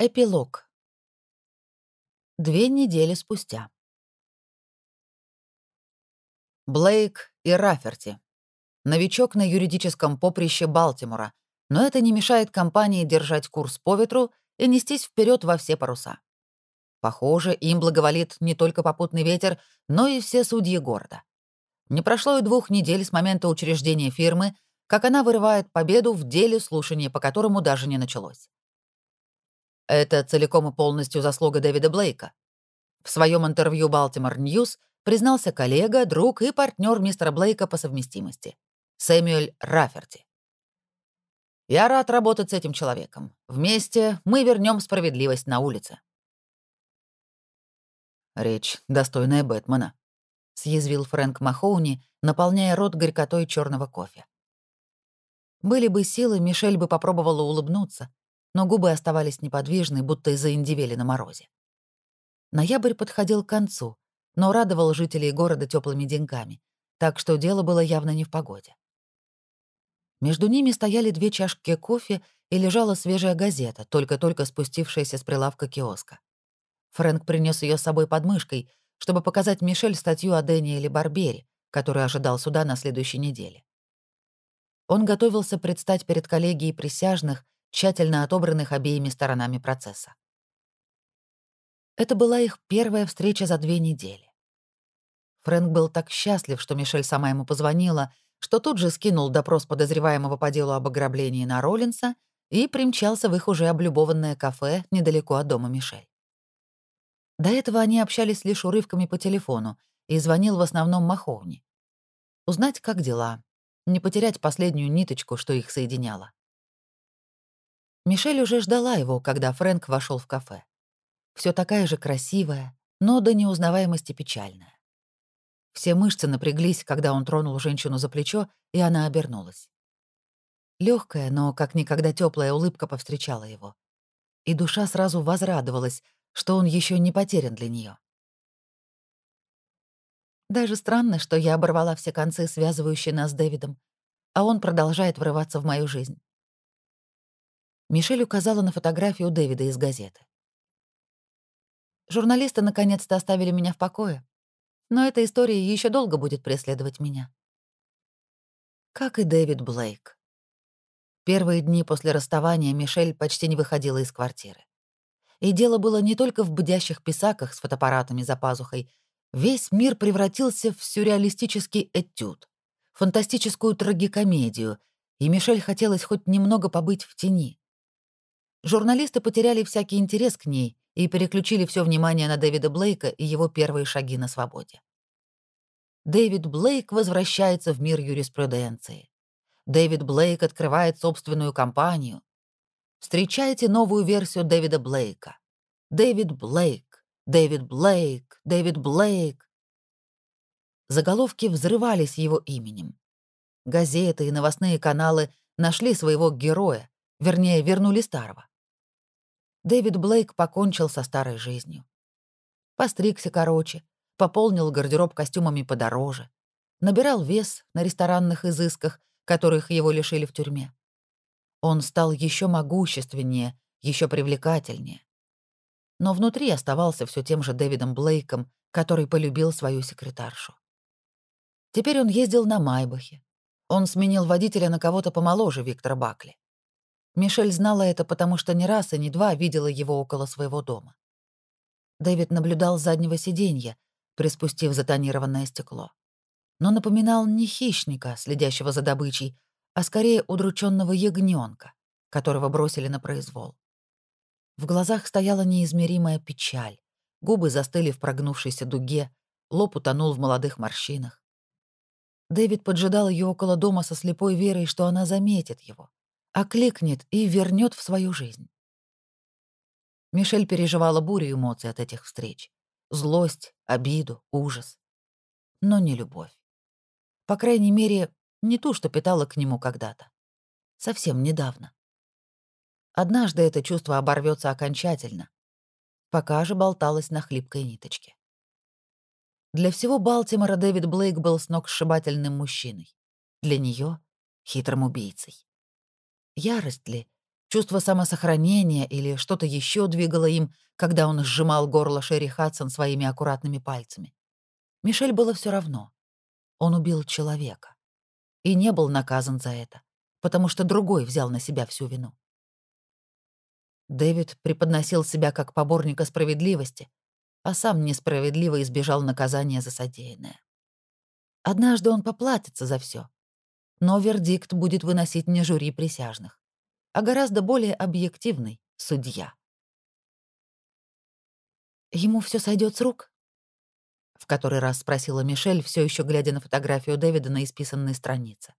Эпилог. Две недели спустя. Блейк и Раферти. Новичок на юридическом поприще Балтимора, но это не мешает компании держать курс по ветру и нестись вперед во все паруса. Похоже, им благоволит не только попутный ветер, но и все судьи города. Не прошло и двух недель с момента учреждения фирмы, как она вырывает победу в деле, слушания по которому даже не началось. Это целиком и полностью заслуга Дэвида Блейка. В своем интервью Baltimore News признался коллега, друг и партнер мистера Блейка по совместимости — Сэмюэль Раферти. «Я рад работать с этим человеком. Вместе мы вернем справедливость на улице». «Речь, достойная Бэтмена», — съязвил Фрэнк Махоуни, наполняя рот горькотой черного кофе. Были бы силы, Мишель бы попробовала улыбнуться, но губы оставались неподвижны, будто заиндивели на морозе. Ноябрь подходил к концу, но радовал жителей города теплыми деньками, так что дело было явно не в погоде. Между ними стояли две чашки кофе и лежала свежая газета, только-только спустившаяся с прилавка киоска. Фрэнк принес ее с собой под мышкой, чтобы показать Мишель статью о Дэниеле Барбере, который ожидал суда на следующей неделе. Он готовился предстать перед коллегией присяжных тщательно отобранных обеими сторонами процесса. Это была их первая встреча за две недели. Фрэнк был так счастлив, что Мишель сама ему позвонила, что тут же скинул допрос подозреваемого по делу об ограблении на Роллинса и примчался в их уже облюбованное кафе недалеко от дома Мишель. До этого они общались лишь урывками по телефону, и звонил в основном Маховни. Узнать, как дела, не потерять последнюю ниточку, что их соединяло. Мишель уже ждала его, когда Фрэнк вошел в кафе. Все такая же красивая, но до неузнаваемости печальная. Все мышцы напряглись, когда он тронул женщину за плечо, и она обернулась. Легкая, но как никогда теплая улыбка повстречала его. И душа сразу возрадовалась, что он еще не потерян для нее. Даже странно, что я оборвала все концы, связывающие нас с Дэвидом, а он продолжает врываться в мою жизнь. Мишель указала на фотографию Дэвида из газеты. Журналисты наконец-то оставили меня в покое, но эта история еще долго будет преследовать меня. Как и Дэвид Блейк. Первые дни после расставания Мишель почти не выходила из квартиры. И дело было не только в бдящих писаках с фотоаппаратами за пазухой. Весь мир превратился в сюрреалистический этюд, фантастическую трагикомедию, и Мишель хотелось хоть немного побыть в тени. Журналисты потеряли всякий интерес к ней и переключили все внимание на Дэвида Блейка и его первые шаги на свободе. Дэвид Блейк возвращается в мир юриспруденции. Дэвид Блейк открывает собственную компанию. Встречайте новую версию Дэвида Блейка. Дэвид Блейк, Дэвид Блейк, Дэвид Блейк. Заголовки взрывались его именем. Газеты и новостные каналы нашли своего героя, вернее, вернули старого. Дэвид Блейк покончил со старой жизнью. Постригся короче, пополнил гардероб костюмами подороже, набирал вес на ресторанных изысках, которых его лишили в тюрьме. Он стал еще могущественнее, еще привлекательнее. Но внутри оставался все тем же Дэвидом Блейком, который полюбил свою секретаршу. Теперь он ездил на Майбахе. Он сменил водителя на кого-то помоложе Виктора Бакли. Мишель знала это, потому что не раз и не два видела его около своего дома. Дэвид наблюдал с заднего сиденья, приспустив затонированное стекло. Но напоминал не хищника, следящего за добычей, а скорее удрученного ягненка, которого бросили на произвол. В глазах стояла неизмеримая печаль, губы застыли в прогнувшейся дуге, лоб утонул в молодых морщинах. Дэвид поджидал ее около дома со слепой верой, что она заметит его, окликнет и вернет в свою жизнь. Мишель переживала бурю эмоций от этих встреч. Злость, обиду, ужас. Но не любовь. По крайней мере, не ту, что питала к нему когда-то. Совсем недавно. Однажды это чувство оборвется окончательно. Пока же болталась на хлипкой ниточке. Для всего Балтимора Дэвид Блейк был сногсшибательным мужчиной. Для нее — хитрым убийцей. Ярость ли, чувство самосохранения или что-то еще двигало им, когда он сжимал горло Шерри Хадсон своими аккуратными пальцами. Мишель было все равно. Он убил человека. И не был наказан за это, потому что другой взял на себя всю вину. Дэвид преподносил себя как поборника справедливости, а сам несправедливо избежал наказания за содеянное. Однажды он поплатится за все, но вердикт будет выносить не жюри присяжных, а гораздо более объективный судья. Ему все сойдет с рук? В который раз спросила Мишель, все еще глядя на фотографию Дэвида на исписанной странице.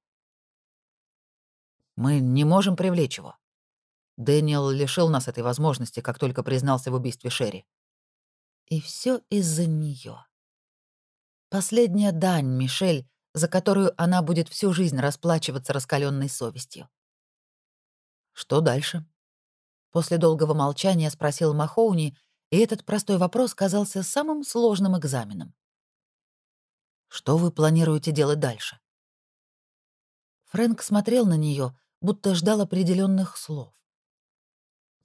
Мы не можем привлечь его. Дэниел лишил нас этой возможности, как только признался в убийстве Шерри. И все из-за нее. Последняя дань, Мишель, за которую она будет всю жизнь расплачиваться раскаленной совестью. Что дальше? После долгого молчания спросил Махоуни, и этот простой вопрос казался самым сложным экзаменом. Что вы планируете делать дальше? Фрэнк смотрел на нее, будто ждал определенных слов.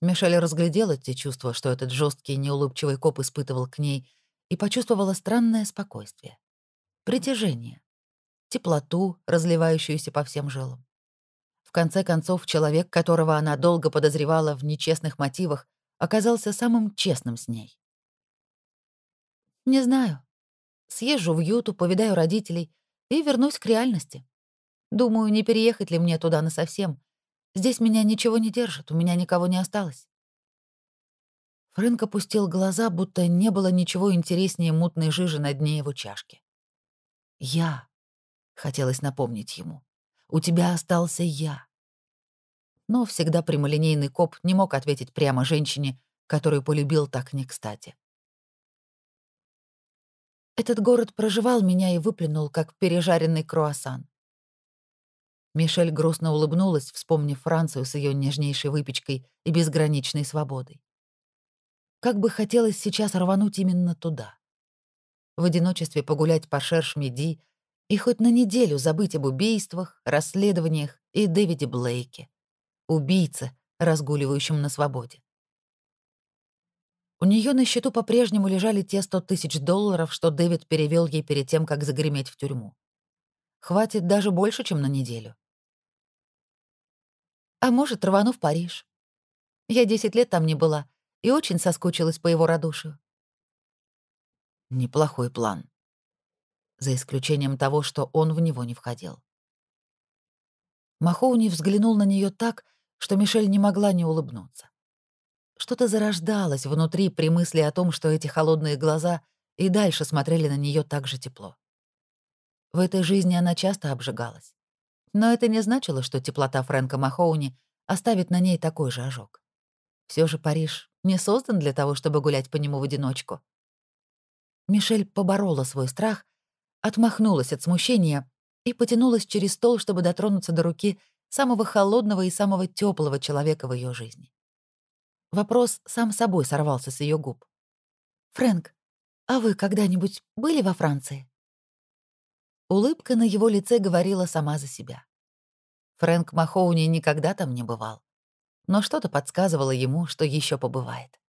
Мишель разглядела те чувства, что этот жесткий, неулыбчивый коп испытывал к ней, и почувствовала странное спокойствие. Притяжение. Теплоту, разливающуюся по всем жилам. В конце концов, человек, которого она долго подозревала в нечестных мотивах, оказался самым честным с ней. «Не знаю. Съезжу в Юту, повидаю родителей и вернусь к реальности. Думаю, не переехать ли мне туда насовсем, Здесь меня ничего не держит, у меня никого не осталось. Фрэнк опустил глаза, будто не было ничего интереснее мутной жижи на дне его чашки. «Я», — хотелось напомнить ему, — «у тебя остался я». Но всегда прямолинейный коп не мог ответить прямо женщине, которую полюбил так не кстати. Этот город проживал меня и выплюнул, как пережаренный круассан. Мишель грустно улыбнулась, вспомнив Францию с ее нежнейшей выпечкой и безграничной свободой. Как бы хотелось сейчас рвануть именно туда. В одиночестве погулять по Шерш-Меди и хоть на неделю забыть об убийствах, расследованиях и Дэвиде Блейке, убийце, разгуливающем на свободе. У нее на счету по-прежнему лежали те сто тысяч долларов, что Дэвид перевел ей перед тем, как загреметь в тюрьму. Хватит даже больше, чем на неделю. А может, рвану в Париж. Я десять лет там не была и очень соскучилась по его радушию. Неплохой план. За исключением того, что он в него не входил. Махоуни взглянул на нее так, что Мишель не могла не улыбнуться. Что-то зарождалось внутри при мысли о том, что эти холодные глаза и дальше смотрели на нее так же тепло. В этой жизни она часто обжигалась. Но это не значило, что теплота Фрэнка Махоуни оставит на ней такой же ожог. Все же Париж не создан для того, чтобы гулять по нему в одиночку. Мишель поборола свой страх, отмахнулась от смущения и потянулась через стол, чтобы дотронуться до руки самого холодного и самого теплого человека в ее жизни. Вопрос сам собой сорвался с ее губ. «Фрэнк, а вы когда-нибудь были во Франции?» Улыбка на его лице говорила сама за себя. Фрэнк Махоуни никогда там не бывал. Но что-то подсказывало ему, что еще побывает.